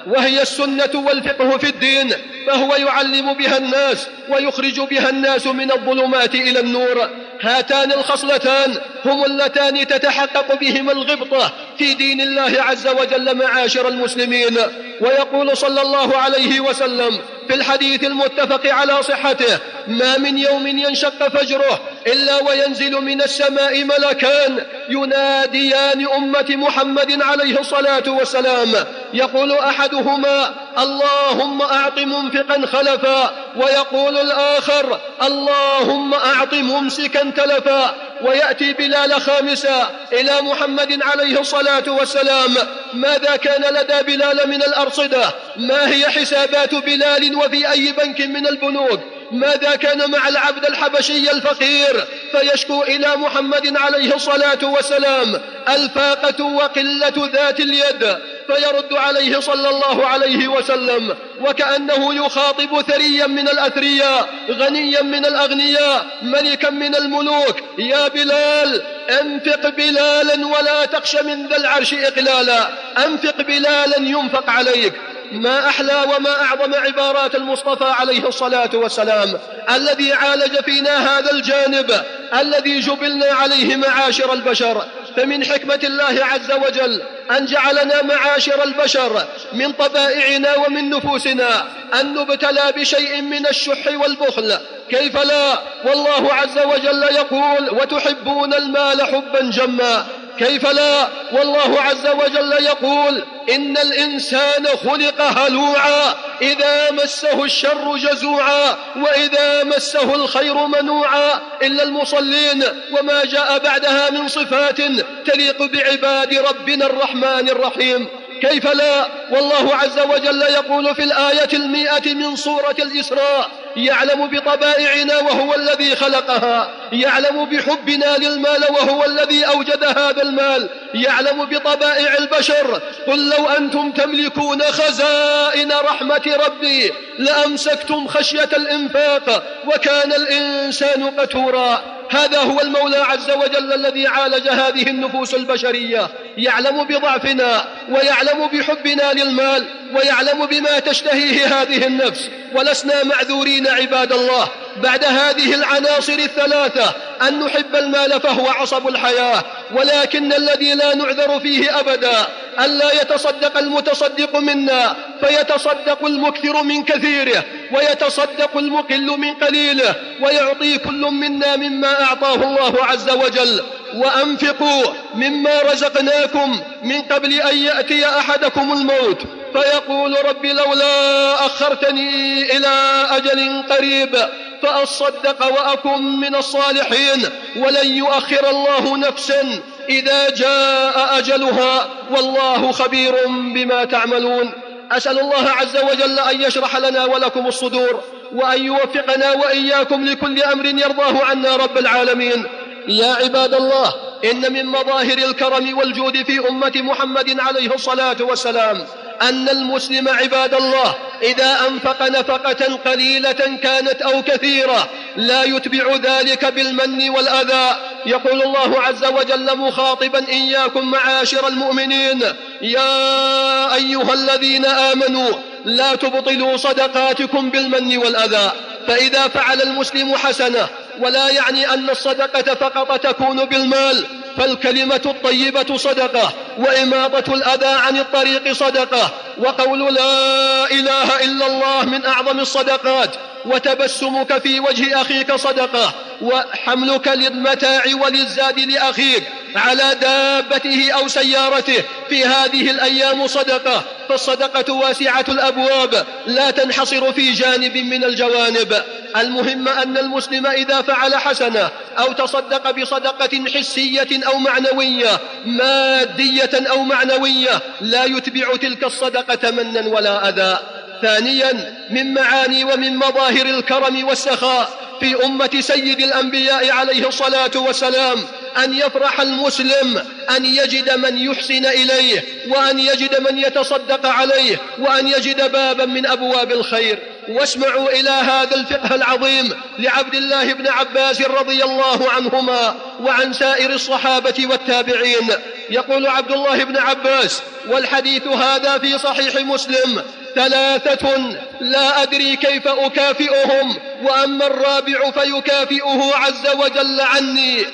وهي السنة والفقه في الدين فهو يعلم بها الناس ويخرج بها الناس من الظلمات إلى النور. هاتان الخصلتان هم اللتان تتحقق بهما الغبطة في دين الله عز وجل معاشر المسلمين. ويقول صلى الله عليه وسلم في الحديث المتفق على صحته ما من يوم ينشق فجره إلا وينزل من السماء ملكان يناديان أمة محمد عليه الصلاة والسلام. يقول أحدهما اللهم أعط منفقا خلفا. ويقول الآخر اللهم أعط ممسكا تلفا. ويأتي بلال خامسا إلى محمد عليه الصلاة والسلام. ماذا كان لدى بلال من الأرصدة؟ ما هي حسابات بلال وفي أي بنك من البنوك؟ ماذا كان مع العبد الحبشي الفقير فيشكو إلى محمد عليه الصلاة والسلام الفاقة وقلة ذات اليد فيرد عليه صلى الله عليه وسلم وكأنه يخاطب ثريا من الأثرياء غنيا من الأغنياء ملكا من الملوك. يا بلال أنفق بلالا ولا تخش من ذا العرش إقلالا. أنفق بلالا ينفق عليك. ما أحلى وما أعظم عبارات المصطفى عليه الصلاة والسلام. الذي عالج فينا هذا الجانب الذي جبلنا عليه معاشر البشر. فمن حكمة الله عز وجل أن جعلنا معاشر البشر من طبائعنا ومن نفوسنا أن نبتلى بشيء من الشح والبخل. كيف لا؟ والله عز وجل يقول وتحبون المال حبا جما كيف لا؟ والله عز وجل يقول إن الإنسان خلق هلوعا إذا مسه الشر جزوعا وإذا مسه الخير منوعا. إلا المصلين وما جاء بعدها من صفات تليق بعباد ربنا الرحمن الرحيم. كيف لا؟ والله عز وجل يقول في الآية المئة من سورة الإسراء يعلم بطبائعنا وهو الذي خلقها يعلم بحبنا للمال وهو الذي أوجد هذا المال يعلم بطبائع البشر. قل لو أنتم تملكون خزائن رحمة ربي لأمسكتم خشية الإنفاق وكان الإنسان قتورا. هذا هو المولى عز وجل الذي عالج هذه النفوس البشرية. يعلم بضعفنا ويعلم بحبنا للمال ويعلم بما تشتهيه هذه النفس. ولسنا معذورين عباد الله. بعد هذه العناصر الثلاثة أن نحب المال فهو عصب الحياة. ولكن الذي لا نعذر فيه أبدا ألا يتصدق المتصدق منا فيتصدق المكثر من كثيره ويتصدق المقل من قليله ويعطي كل منا مما أعطاه الله عز وجل وأنفقوا مما رزقناكم من قبل أن يأتي أحدكم الموت. فيقول رب لولا أخرتني إلى أجل قريب فأصدق وأكن من الصالحين. ولن يؤخر الله نفسا إذا جاء أجلها. والله خبير بما تعملون. أسأل الله عز وجل أن يشرح لنا ولكم الصدور. وأن يوفقنا وإياكم لكل أمر يرضاه عنا رب العالمين. يا عباد الله إن من مظاهر الكرم والجود في أمة محمد عليه الصلاة والسلام أن المسلم عباد الله إذا أنفق نفقة قليلة كانت أو كثيرة لا يتبع ذلك بالمن والأذى. يقول الله عز وجل مخاطبا إياكم معاشر المؤمنين يا أيها الذين آمنوا لا تبطلوا صدقاتكم بالمن والأذى فإذا فعل المسلم حسنة ولا يعني أن الصدقة فقط تكون بالمال فالكلمة الطيبة صدقة وإماطة الأذى عن الطريق صدقة. وقول لا إله إلا الله من أعظم الصدقات وتبسمك في وجه أخيك صدقة وحملك للمتاع وللزاد لأخيك على دابته أو سيارته في هذه الأيام صدقة فالصدقة واسعة الأبواب لا تنحصر في جانب من الجوانب. المهم أن المسلم إذا فعل حسنة أو تصدق بصدقة حسية أو معنوية مادية أو معنوية لا يتبع تلك الصدقة منا ولا أذى. ثانيا من معاني ومن مظاهر الكرم والسخاء في أمة سيد الأنبياء عليه الصلاة والسلام أن يفرح المسلم أن يجد من يحسن إليه وأن يجد من يتصدق عليه وأن يجد بابا من أبواب الخير. واسمعوا إلى هذا الفقه العظيم لعبد الله بن عباس رضي الله عنهما وعن سائر الصحابة والتابعين. يقول عبد الله بن عباس والحديث هذا في صحيح مسلم. ثلاثة لا أدري كيف أكافئهم وأما الرابع فيكافئه عز وجل عني.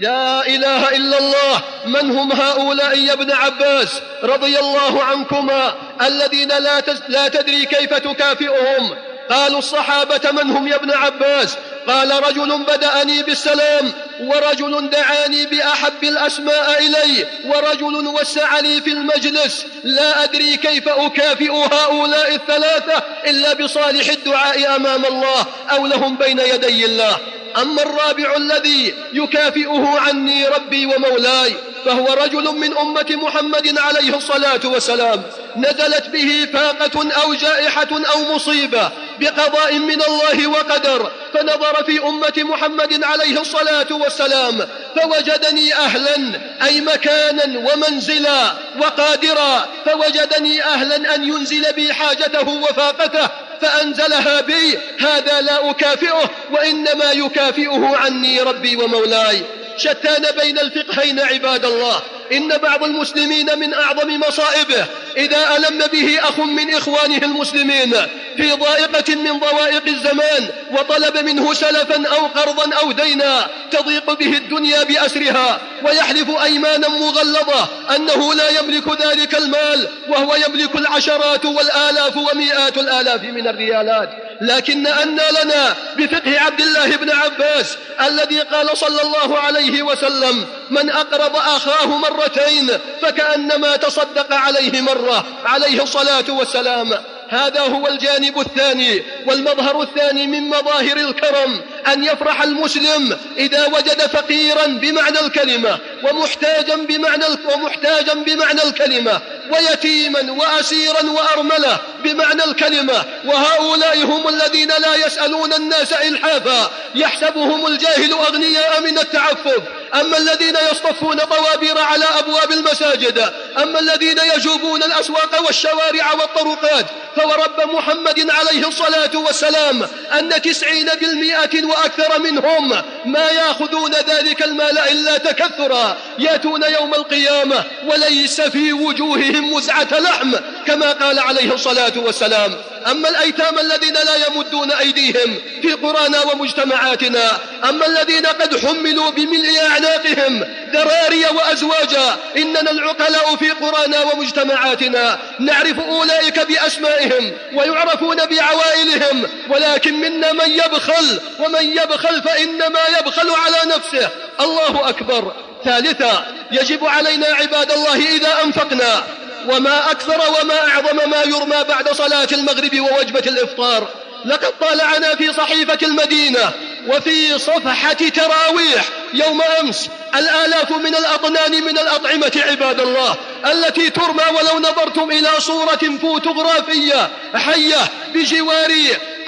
لا إله إلا الله. من هم هؤلاء يا ابن عباس؟ رضي الله عنكما. الذين لا, لا تدري كيف تكافئهم. قالوا الصحابة من هم يا ابن عباس؟ قال رجل بدأني بالسلام ورجل دعاني بأحب الأسماء إلي ورجل وسع لي في المجلس. لا أدري كيف أكافئ هؤلاء الثلاثة إلا بصالح الدعاء أمام الله أو لهم بين يدي الله. أما الرابع الذي يكافئه عني ربي ومولاي فهو رجل من أمة محمد عليه الصلاة والسلام. نزلت به فاقة أو جائحة أو مصيبة بقضاء من الله وقدر فنظر في أمة محمد عليه الصلاة والسلام فوجدني أهلا أي مكانا ومنزلا وقادرا فوجدني أهلا أن ينزل بي حاجته وفاقته فأنزلها بي هذا لا أكافئه وإنما يكافئه عني ربي ومولاي. شتان بين الفقهين عباد الله. إن بعض المسلمين من أعظم مصائبه إذا ألم به أخ من إخوانه المسلمين في ضائقة من ضوائق الزمان وطلب منه سلفا أو قرضا أو دينا تضيق به الدنيا بأسرها ويحلف أيمانا مغلظة أنه لا يملك ذلك المال وهو يملك العشرات والآلاف ومئات الآلاف من الريالات. لكن أن لنا بفقه عبد الله بن عباس الذي قال صلى الله عليه وسلم من أقرض أخاه مرتين فكأنما تصدق عليه مرة عليه الصلاة والسلام. هذا هو الجانب الثاني والمظهر الثاني من مظاهر الكرم أن يفرح المسلم إذا وجد فقيرا بمعنى الكلمة ومحتاجا بمعنى ومحتاجا بمعنى الكلمة ويتيما وأسيرا وأرملة بمعنى الكلمة. وهؤلاء هم الذين لا يسألون الناس إلحافا يحسبهم الجاهل أغنياء من التعفف. أما الذين يصطفون طوابير على أبواب المساجد أما الذين يجوبون الأسواق والشوارع والطرقات فورب محمد عليه الصلاة والسلام أن تسعين بالمئة وأكثر منهم ما يأخذون ذلك المال إلا تكثرا يأتون يوم القيامة وليس في وجوههم مزعة لحم كما قال عليه الصلاة والسلام. أما الأيتام الذين لا يمدون أيديهم في قرانا ومجتمعاتنا أما الذين قد حملوا بملء أعناقهم ذراري وأزواجا. إننا العقلاء في قرانا ومجتمعاتنا. نعرف أولئك بأسمائهم ويعرفون بعوائلهم. ولكن منا من يبخل. ومن يبخل فإنما يبخل على نفسه. الله أكبر. ثالثا يجب علينا عباد الله إذا أنفقنا. وما أكثر وما أعظم ما يرمى بعد صلاة المغرب ووجبة الإفطار. لقد طالعنا في صحيفة المدينة. وفي صفحة تراويح يوم أمس الآلاف من الأطنان من الأطعمة عباد الله التي ترمى ولو نظرتم إلى صورة فوتوغرافية حية بجوار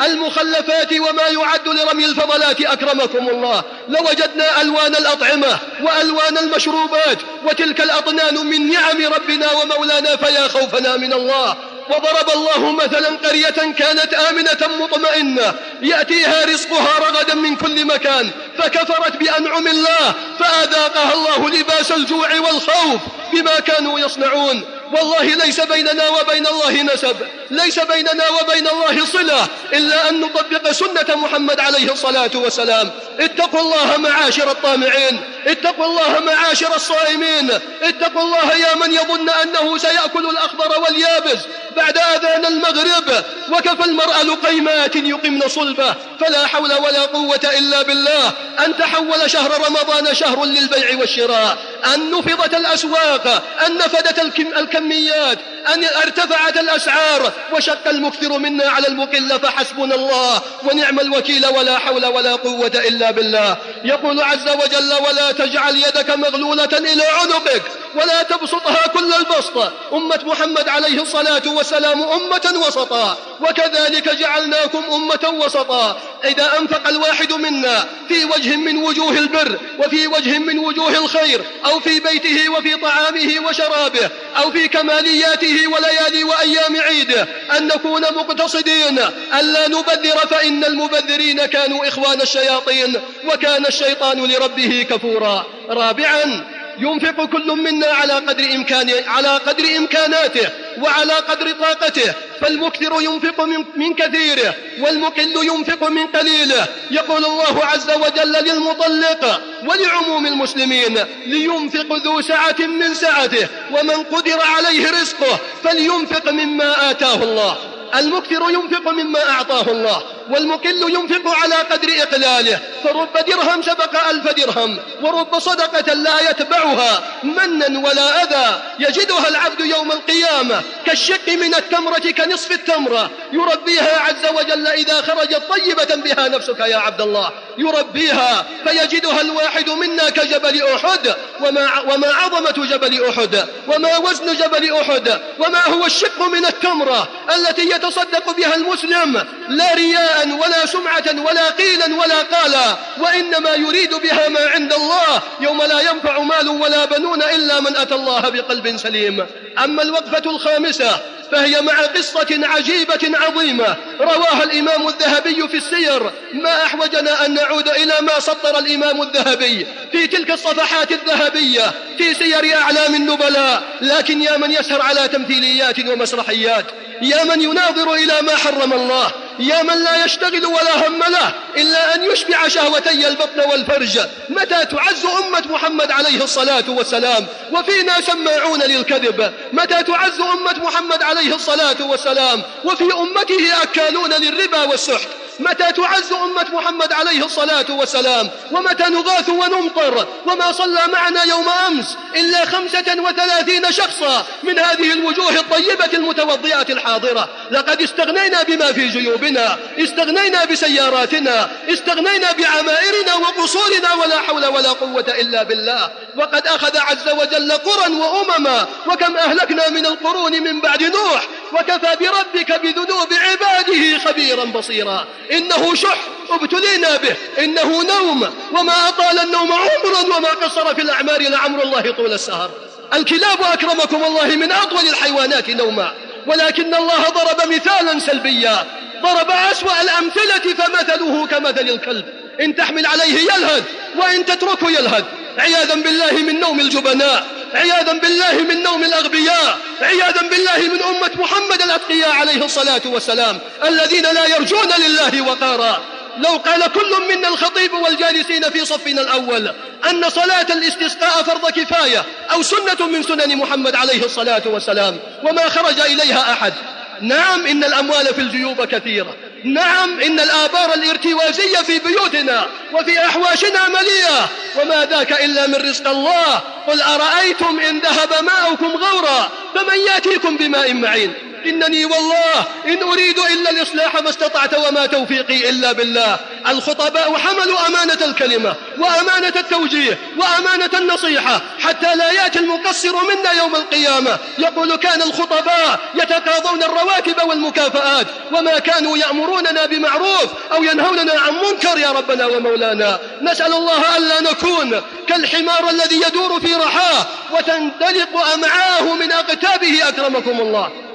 المخلفات وما يعد لرمي الفضلات أكرمكم الله. لوجدنا ألوان الأطعمة وألوان المشروبات وتلك الأطنان من نعم ربنا ومولانا فيا خوفنا من الله. وضرب الله مثلا قرية كانت آمنة مطمئنة. يأتيها رزقها رغدا من كل مكان. فكفرت بأنعم الله فأذاقها الله لباس الجوع والخوف بما كانوا يصنعون. والله ليس بيننا وبين الله نسب. ليس بيننا وبين الله صلة إلا أن نطبق سنة محمد عليه الصلاة والسلام. اتقوا الله معاشر الطامعين اتقوا الله معاشر الصائمين اتقوا الله يا من يظن أنه سيأكل الأخضر واليابس بعد أذان المغرب. وكفى المرأة لقيمات يقمن صلبه فلا حول ولا قوة إلا بالله. أن تحول شهر رمضان شهر للبيع والشراء. أن نفضت الأسواق أن نفدت الكم الكميات أن ارتفعت الأسعار وشق المكثر منا على المقل فحسبنا الله ونعم الوكيل ولا حول ولا قوة إلا بالله. يقول عز وجل ولا تجعل يدك مغلولة إلى عنقك ولا تبسطها كل البسط. أمة محمد عليه الصلاة والسلام أمة وسطا وكذلك جعلناكم أمة وسطا. إذا أنفق الواحد منا في وجه من وجوه البر وفي وجه من وجوه الخير أو في بيته وفي طعامه وشرابه أو في كمالياته وليالي وأيام عيده أن نكون مقتصدين ألا نبذر فإن المبذرين كانوا إخوان الشياطين وكان الشيطان لربه كفورا. رابعا ينفق كل منا على قدر إمكانه على قدر إمكاناته وعلى قدر طاقته. فالمكثر ينفق من, من كثيره والمقل ينفق من قليله. يقول الله عز وجل للمطلق ولعموم المسلمين لينفق ذو سعة من سعته ومن قدر عليه رزقه فلينفق مما آتاه الله. المكثر ينفق مما أعطاه الله. والمقل ينفق على قدر إقلاله. فرب درهم سبق ألف درهم ورب صدقة لا يتبعها. منا ولا أذى يجدها العبد يوم القيامة. كالشق من التمرة كنصف التمرة. يربيها عز وجل إذا خرجت طيبة بها نفسك يا عبد الله. يربيها فيجدها الواحد منا كجبل أحد. وما, وما عظمة جبل أحد. وما وزن جبل أحد. وما هو الشق من التمرة التي يتصدق بها المسلم. لا رياء ولا سمعة ولا قيلا ولا قالا وإنما يريد بها ما عند الله يوم لا ينفع مال ولا بنون إلا من أتى الله بقلب سليم. أما الوقفة الخامسة فهي مع قصة عجيبة عظيمة رواها الإمام الذهبي في السير. ما أحوجنا أن نعود إلى ما سطر الإمام الذهبي في تلك الصفحات الذهبية في سير أعلام النبلاء. لكن يا من يسهر على تمثيليات ومسرحيات يا من يناظر إلى ما حرم الله يا من لا يشتغل ولا هم له إلا أن يشبع شهوتي البطن والفرج. متى تعز أمة محمد عليه الصلاة والسلام؟ وفينا سماعون للكذب. متى تعز أمة محمد عليه الصلاة والسلام؟ وفي أمته أكالون للربا والسحت. متى تعز أمة محمد عليه الصلاة والسلام؟ ومتى نغاث ونمطر؟ وما صلى معنا يوم أمس إلا خمسة وثلاثين شخصا من هذه الوجوه الطيبة المتوضئات الحاضرة. لقد استغنينا بما في جيوبنا استغنينا بسياراتنا استغنينا بعمائرنا وقصورنا ولا حول ولا قوة إلا بالله. وقد أخذ عز وجل قرى وأمما وكم أهلكنا من القرون من بعد نوح وكفى بربك بذنوب عباده خبيرا بصيرا. إنه شح ابتلينا به إنه نوم. وما أطال النوم عمرا وما قصر في الأعمار لعمر الله طول السهر. الكلاب أكرمكم الله من أطول الحيوانات نوما. ولكن الله ضرب مثالا سلبيا. ضرب أسوأ الأمثلة فمثله كمثل الكلب. إن تحمل عليه يلهث وإن تتركه يلهث. عياذا بالله من نوم الجبناء عياذا بالله من نوم الأغبياء عياذا بالله من أمة محمد الأتقياء عليه الصلاة والسلام الذين لا يرجون لله وقارا. لو قال كل منا الخطيب والجالسين في صفنا الأول أن صلاة الاستسقاء فرض كفاية أو سنة من سنن محمد عليه الصلاة والسلام وما خرج إليها أحد. نعم إن الأموال في الجيوب كثيرة. نعم إن الآبار الارتوازية في بيوتنا وفي أحواشنا مليئة. وما ذاك إلا من رزق الله. قل أرأيتم إن ذهب ماؤكم غورا؟ فمن يأتيكم بماء معين. إنني والله إن أريد إلا الإصلاح ما استطعت وما توفيقي إلا بالله. الخطباء حملوا أمانة الكلمة وأمانة التوجيه وأمانة النصيحة حتى لا يأتي المقصر منا يوم القيامة. يقول كان الخطباء يتقاضون الرواتب والمكافآت وما كانوا يأمروننا بمعروف أو ينهوننا عن منكر يا ربنا ومولانا. نسأل الله ألا نكون كالحمار الذي يدور في رحاه وتندلق أمعاه من أقتابه أكرمكم الله.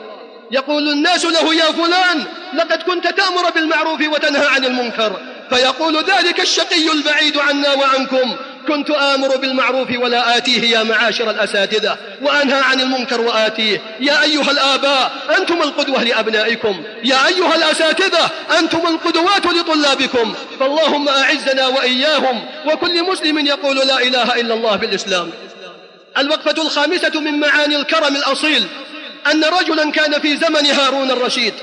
يقول الناس له يا فلان لقد كنت تأمر بالمعروف وتنهى عن المنكر. فيقول ذلك الشقي البعيد عنا وعنكم. كنت آمر بالمعروف ولا آتيه يا معاشر الأساتذة وأنهى عن المنكر وآتيه. يا أيها الآباء أنتم القدوة لأبنائكم. يا أيها الأساتذة أنتم القدوات لطلابكم. فاللهم أعزنا وإياهم. وكل مسلم يقول لا إله إلا الله بالإسلام. الوقفة الخامسة من معاني الكرم الأصيل. أن رجلا كان في زمن هارون الرشيد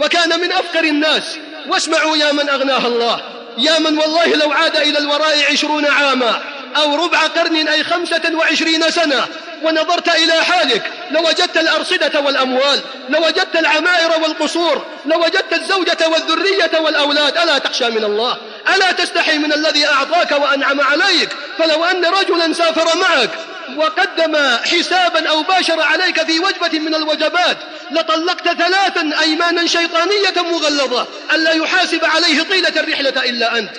وكان من أفقر الناس. واسمعوا يا من أغناها الله. يا من والله لو عاد إلى الوراء عشرون عاما أو ربع قرن أي خمسة وعشرين سنة. ونظرت إلى حالك لوجدت الأرصدة والأموال لوجدت العمائر والقصور لوجدت الزوجة والذرية والأولاد. ألا تخشى من الله؟ ألا تستحي من الذي أعطاك وأنعم عليك؟ فلو أن رجلا سافر معك وقدم حسابا أو باشر عليك في وجبة من الوجبات لطلقت ثلاثا أيمانا شيطانية مغلظة ألا يحاسب عليه طيلة الرحلة إلا أنت.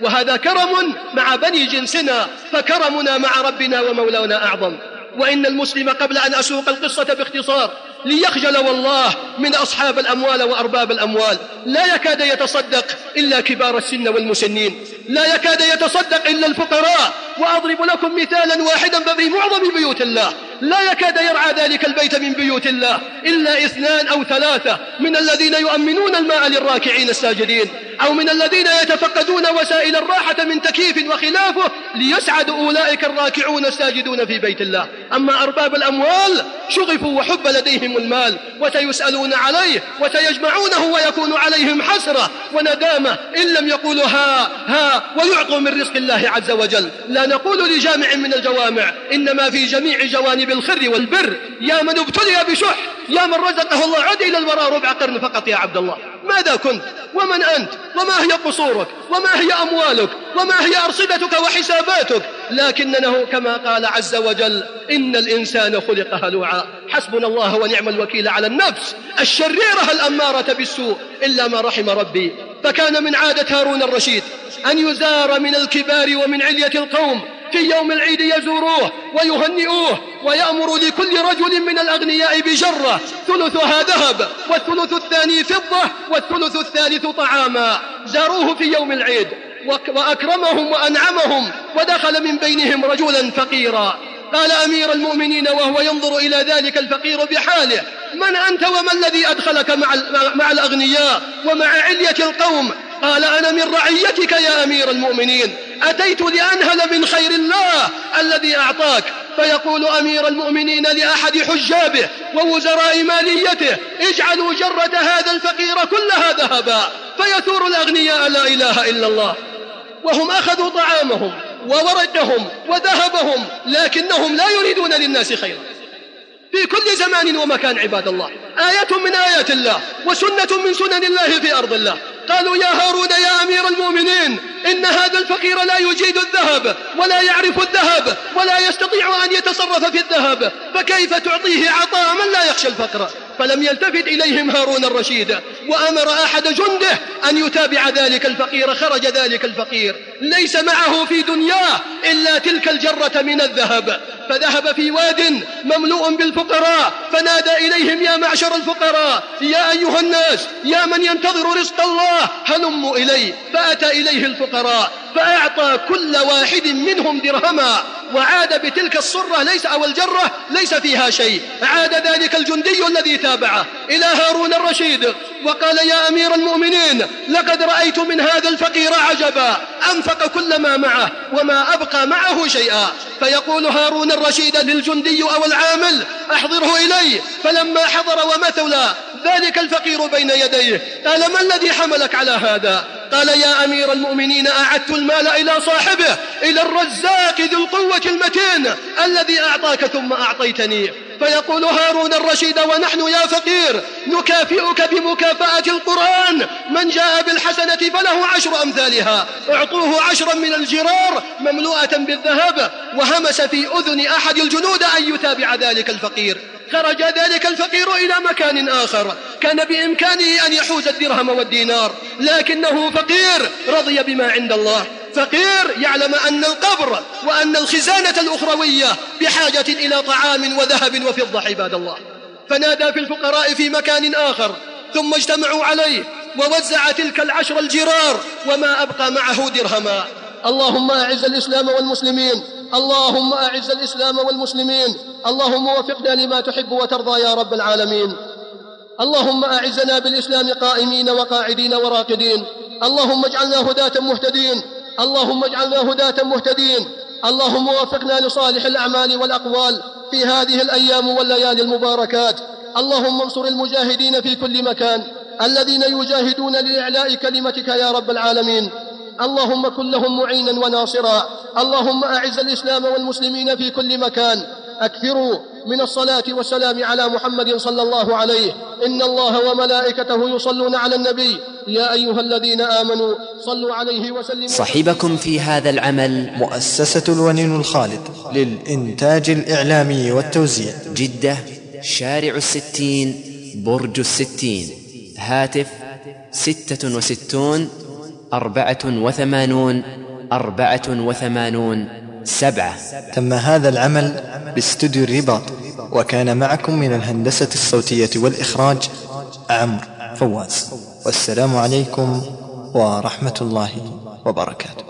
وهذا كرم مع بني جنسنا فكرمنا مع ربنا ومولانا أعظم. وإن المسلم قبل أن أسوق القصة باختصار ليخجل والله من أصحاب الأموال وأرباب الأموال. لا يكاد يتصدق إلا كبار السن والمسنين. لا يكاد يتصدق إلا الفقراء. وأضرب لكم مثالا واحدا ففي معظم بيوت الله. لا يكاد يرعى ذلك البيت من بيوت الله إلا اثنان أو ثلاثة من الذين يؤمنون الماء للراكعين الساجدين. أو من الذين يتفقدون وسائل الراحة من تكييف وخلافه ليسعد أولئك الراكعون الساجدون في بيت الله. أما أرباب الأموال شغفوا وحب لديهم المال وسيسألون عليه وسيجمعونه ويكون عليهم حسرة وندامة إن لم يقولوا ها ها ويعطوا من رزق الله عز وجل. لا نقول لجامع من الجوامع إنما في جميع جوانب الخير والبر. يا من ابتلي بشح يا من رزقه الله. عد إلى الوراء ربع قرن فقط يا عبد الله. ماذا كنت؟ ومن أنت؟ وما هي قصورك؟ وما هي أموالك؟ وما هي أرصدتك وحساباتك؟ لكنه كما قال عز وجل إن الإنسان خلق هلوعا. حسبنا الله ونعم الوكيل على النفس الشريرة الأمارة بالسوء. إلا ما رحم ربي. فكان من عادة هارون الرشيد أن يزار من الكبار ومن علية القوم في يوم العيد يزوروه ويهنئوه ويأمر لكل رجل من الأغنياء بجرة. ثلثها ذهب والثلث الثاني فضة والثلث الثالث طعاما. زاروه في يوم العيد وأكرمهم وأنعمهم ودخل من بينهم رجلا فقيرا. قال أمير المؤمنين وهو ينظر إلى ذلك الفقير بحاله من أنت وما الذي أدخلك مع, مع الأغنياء ومع علية القوم؟ قال أنا من رعيتك يا أمير المؤمنين. أتيت لأنهل من خير الله الذي أعطاك. فيقول أمير المؤمنين لأحد حجابه ووزراء ماليته اجعلوا جرة هذا الفقير كلها ذهبا. فيثور الأغنياء لا إله إلا الله. وهم أخذوا طعامهم وورقهم وذهبهم لكنهم لا يريدون للناس خيرا. في كل زمان ومكان عباد الله. آية من آيات الله وسنة من سنن الله في أرض الله. قالوا يا هارون يا أمير المؤمنين إن هذا الفقير لا يجيد الذهب ولا يعرف الذهب ولا يستطيع أن يتصرف في الذهب فكيف تعطيه عطاء من لا يخشى الفقر؟ فلم يلتفت إليهم هارون الرشيد وأمر أحد جنده أن يتابع ذلك الفقير خرج ذلك الفقير. ليس معه في دنياه إلا تلك الجرة من الذهب. فذهب في واد مملوء بالفقراء فنادى إليهم يا معشر الفقراء يا أيها الناس يا من ينتظر رزق الله؟ هلموا إلي فأتى إليه الفقراء فأعطى كل واحد منهم درهما وعاد بتلك الصرة ليس أو الجرة ليس فيها شيء. عاد ذلك الجندي الذي تابعه إلى هارون الرشيد وقال يا أمير المؤمنين لقد رأيت من هذا الفقير عجبا أنفق كل ما معه وما أبقى معه شيئا. فيقول هارون الرشيد للجندي أو العامل أحضره إلي. فلما حضر ومثل ذلك الفقير بين يديه. قال ما الذي حملك على هذا؟ قال يا أمير المؤمنين أعدت المال إلى صاحبه إلى الرزاق ذي القوة المتين الذي أعطاك ثم أعطيتني. فيقول هارون الرشيد ونحن يا فقير نكافئك بمكافأة القرآن. من جاء بالحسنة فله عشر أمثالها. أعطوه عشرا من الجرار مملوءة بالذهب وهمس في أذن أحد الجنود أن يتابع ذلك الفقير. خرج ذلك الفقير إلى مكان آخر. كان بإمكانه أن يحوز الدرهم والدينار لكنه فقير رضي بما عند الله. فقير يعلم أن القبر وأن الخزانة الأخروية بحاجة إلى طعام وذهب وفضة عباد الله. فنادى في الفقراء في مكان آخر ثم اجتمعوا عليه ووزع تلك العشر الجرار وما أبقى معه درهما. اللهم أعز الإسلام والمسلمين اللهم أعز الإسلام والمسلمين اللهم وفقنا لما تحب وترضى يا رب العالمين. اللهم أعزنا بالإسلام قائمين وقاعدين وراقدين. اللهم اجعلنا هداة مهتدين. اللهم اجعلنا هداة مهتدين. اللهم وفقنا لصالح الأعمال والأقوال في هذه الأيام والليالي المباركات. اللهم انصر المجاهدين في كل مكان. الذين يجاهدون لإعلاء كلمتك يا رب العالمين. اللهم كن لهم معينا وناصرا. اللهم أعز الإسلام والمسلمين في كل مكان. أكثروا من الصلاة والسلام على محمد صلى الله عليه. إن الله وملائكته يصلون على النبي. يا أيها الذين آمنوا صلوا عليه وسلموا. صحبكم في هذا العمل مؤسسة الونين الخالد للإنتاج الإعلامي والتوزيع. جدة شارع الستين برج الستين. هاتف ستة وستون أربعة وثمانون أربعة وثمانون. سبعة. تم هذا العمل باستوديو الرباط وكان معكم من الهندسة الصوتية والإخراج عمرو فواز. والسلام عليكم ورحمة الله وبركاته.